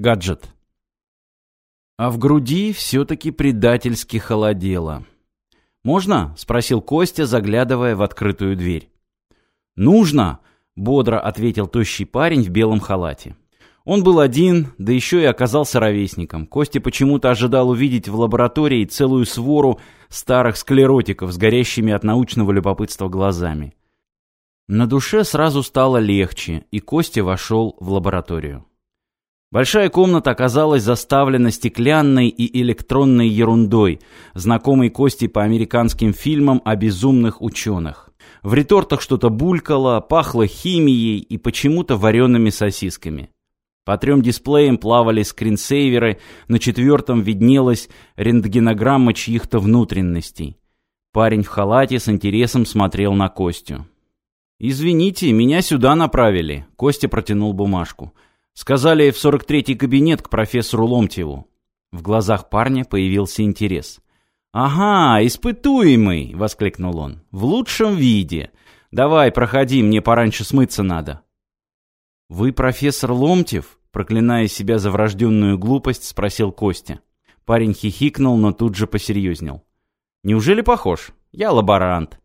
Гаджет. А в груди все-таки предательски холодело. «Можно?» — спросил Костя, заглядывая в открытую дверь. «Нужно!» — бодро ответил тощий парень в белом халате. Он был один, да еще и оказался ровесником. Костя почему-то ожидал увидеть в лаборатории целую свору старых склеротиков с горящими от научного любопытства глазами. На душе сразу стало легче, и Костя вошел в лабораторию. Большая комната оказалась заставлена стеклянной и электронной ерундой, знакомой Кости по американским фильмам о безумных ученых. В ретортах что-то булькало, пахло химией и почему-то вареными сосисками. По трем дисплеям плавали скринсейверы, на четвертом виднелась рентгенограмма чьих-то внутренностей. Парень в халате с интересом смотрел на Костю. «Извините, меня сюда направили», — Костя протянул бумажку. «Костя» Сказали в 43-й кабинет к профессору Ломтьеву. В глазах парня появился интерес. «Ага, испытуемый!» — воскликнул он. «В лучшем виде! Давай, проходи, мне пораньше смыться надо!» «Вы профессор Ломтьев?» — проклиная себя за врожденную глупость, спросил Костя. Парень хихикнул, но тут же посерьезнел. «Неужели похож? Я лаборант.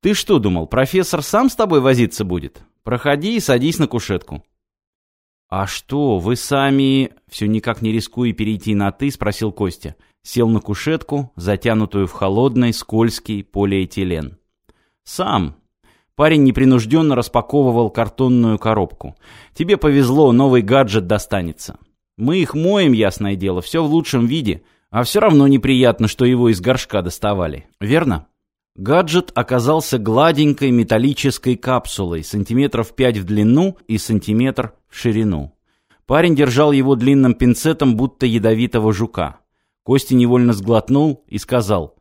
Ты что думал, профессор сам с тобой возиться будет? Проходи и садись на кушетку». «А что, вы сами...» — все никак не рискуя перейти на «ты», — спросил Костя. Сел на кушетку, затянутую в холодный, скользкий полиэтилен. «Сам». Парень непринужденно распаковывал картонную коробку. «Тебе повезло, новый гаджет достанется. Мы их моем, ясное дело, все в лучшем виде, а все равно неприятно, что его из горшка доставали, верно?» Гаджет оказался гладенькой металлической капсулой, сантиметров пять в длину и сантиметр в ширину. Парень держал его длинным пинцетом, будто ядовитого жука. Костя невольно сглотнул и сказал,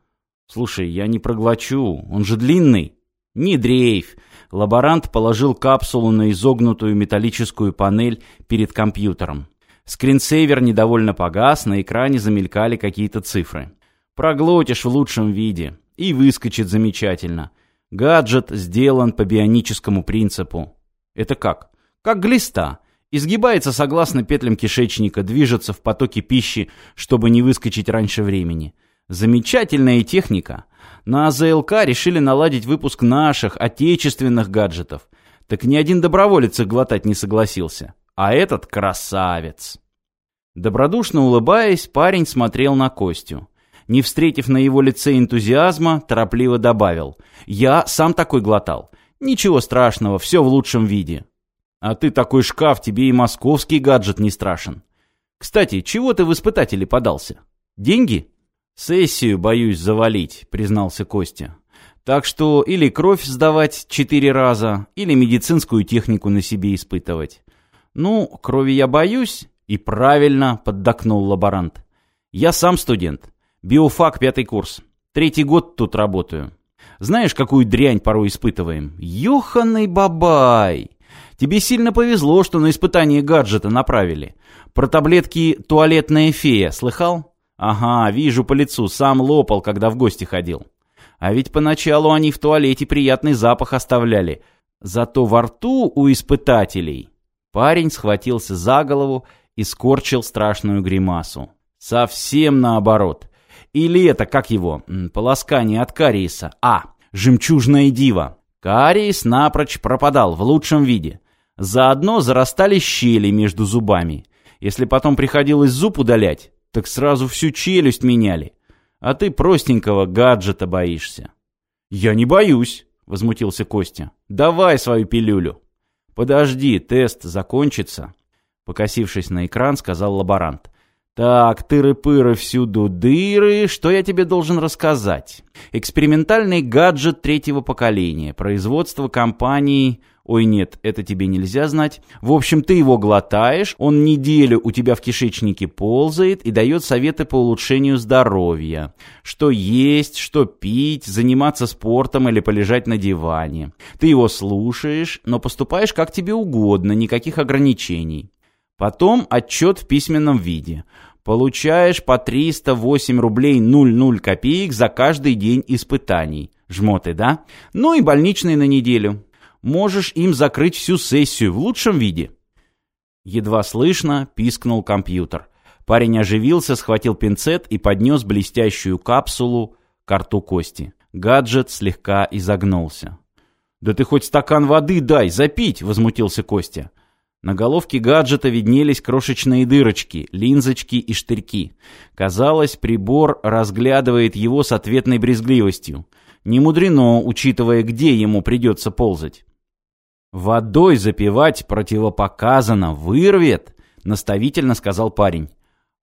«Слушай, я не проглочу, он же длинный». «Не дрейфь!» Лаборант положил капсулу на изогнутую металлическую панель перед компьютером. Скринсейвер недовольно погас, на экране замелькали какие-то цифры. «Проглотишь в лучшем виде», и выскочит замечательно. Гаджет сделан по бионическому принципу. Это как? Как глиста. Изгибается согласно петлям кишечника, движется в потоке пищи, чтобы не выскочить раньше времени. Замечательная техника. На АЗЛК решили наладить выпуск наших, отечественных гаджетов. Так ни один доброволец их глотать не согласился. А этот красавец. Добродушно улыбаясь, парень смотрел на Костю не встретив на его лице энтузиазма, торопливо добавил. «Я сам такой глотал. Ничего страшного, все в лучшем виде». «А ты такой шкаф, тебе и московский гаджет не страшен. Кстати, чего ты в испытатели подался? Деньги?» «Сессию боюсь завалить», — признался Костя. «Так что или кровь сдавать четыре раза, или медицинскую технику на себе испытывать». «Ну, крови я боюсь», — и правильно поддакнул лаборант. «Я сам студент. Биофак, пятый курс. Третий год тут работаю. Знаешь, какую дрянь порой испытываем? Ёханый бабай! Тебе сильно повезло, что на испытание гаджета направили. Про таблетки «Туалетная фея» слыхал? Ага, вижу по лицу, сам лопал, когда в гости ходил. А ведь поначалу они в туалете приятный запах оставляли. Зато во рту у испытателей... Парень схватился за голову и скорчил страшную гримасу. Совсем наоборот. Или это, как его, полоскание от кариеса. А. Жемчужное диво. Кариес напрочь пропадал в лучшем виде. Заодно зарастали щели между зубами. Если потом приходилось зуб удалять, так сразу всю челюсть меняли. А ты простенького гаджета боишься. «Я не боюсь», — возмутился Костя. «Давай свою пилюлю». «Подожди, тест закончится», — покосившись на экран, сказал лаборант. Так, тыры-пыры всюду дыры, что я тебе должен рассказать? Экспериментальный гаджет третьего поколения, производство компании... Ой, нет, это тебе нельзя знать. В общем, ты его глотаешь, он неделю у тебя в кишечнике ползает и дает советы по улучшению здоровья. Что есть, что пить, заниматься спортом или полежать на диване. Ты его слушаешь, но поступаешь как тебе угодно, никаких ограничений. Потом отчет в письменном виде. Получаешь по 308 рублей 00 копеек за каждый день испытаний. Жмоты, да? Ну и больничные на неделю. Можешь им закрыть всю сессию в лучшем виде. Едва слышно пискнул компьютер. Парень оживился, схватил пинцет и поднес блестящую капсулу к рту Кости. Гаджет слегка изогнулся. «Да ты хоть стакан воды дай, запить!» — возмутился Костя. На головке гаджета виднелись крошечные дырочки, линзочки и штырьки. Казалось, прибор разглядывает его с ответной брезгливостью. Не мудрено, учитывая, где ему придется ползать. «Водой запивать противопоказано, вырвет!» — наставительно сказал парень.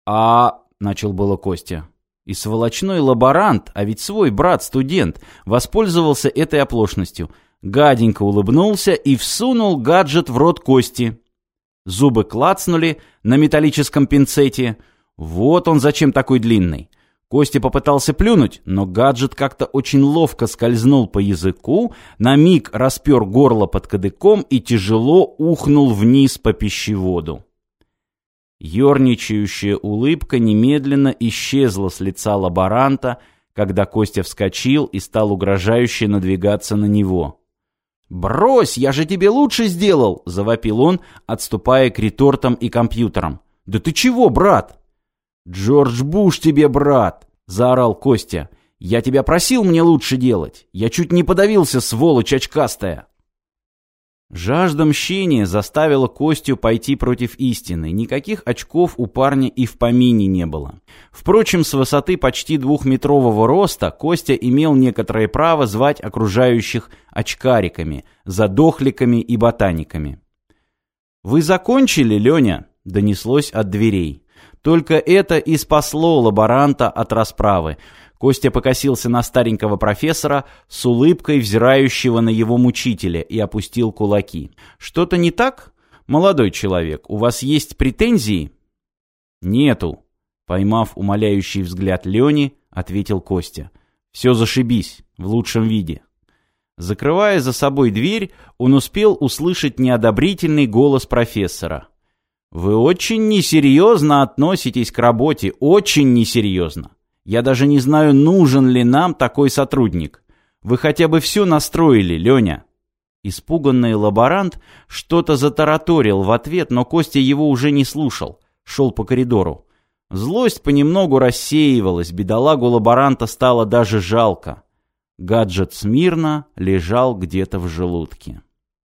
«А...» — начал было Костя. И сволочной лаборант, а ведь свой брат-студент, воспользовался этой оплошностью. Гаденько улыбнулся и всунул гаджет в рот Кости. Зубы клацнули на металлическом пинцете. Вот он зачем такой длинный. Костя попытался плюнуть, но гаджет как-то очень ловко скользнул по языку, на миг распер горло под кадыком и тяжело ухнул вниз по пищеводу. Ёрничающая улыбка немедленно исчезла с лица лаборанта, когда Костя вскочил и стал угрожающе надвигаться на него. «Брось, я же тебе лучше сделал!» – завопил он, отступая к ретортам и компьютерам. «Да ты чего, брат?» «Джордж Буш тебе, брат!» – заорал Костя. «Я тебя просил мне лучше делать! Я чуть не подавился, сволочь очкастая!» Жажда мщения заставила Костю пойти против истины. Никаких очков у парня и в помине не было. Впрочем, с высоты почти двухметрового роста Костя имел некоторое право звать окружающих очкариками, задохликами и ботаниками. «Вы закончили, Леня?» — донеслось от дверей. Только это и спасло лаборанта от расправы. Костя покосился на старенького профессора с улыбкой, взирающего на его мучителя, и опустил кулаки. «Что-то не так? Молодой человек, у вас есть претензии?» «Нету», — поймав умоляющий взгляд Лени, ответил Костя. «Все зашибись, в лучшем виде». Закрывая за собой дверь, он успел услышать неодобрительный голос профессора. «Вы очень несерьезно относитесь к работе, очень несерьезно. Я даже не знаю, нужен ли нам такой сотрудник. Вы хотя бы все настроили, Леня». Испуганный лаборант что-то затараторил в ответ, но Костя его уже не слушал, шел по коридору. Злость понемногу рассеивалась, бедолагу лаборанта стало даже жалко. Гаджет смирно лежал где-то в желудке.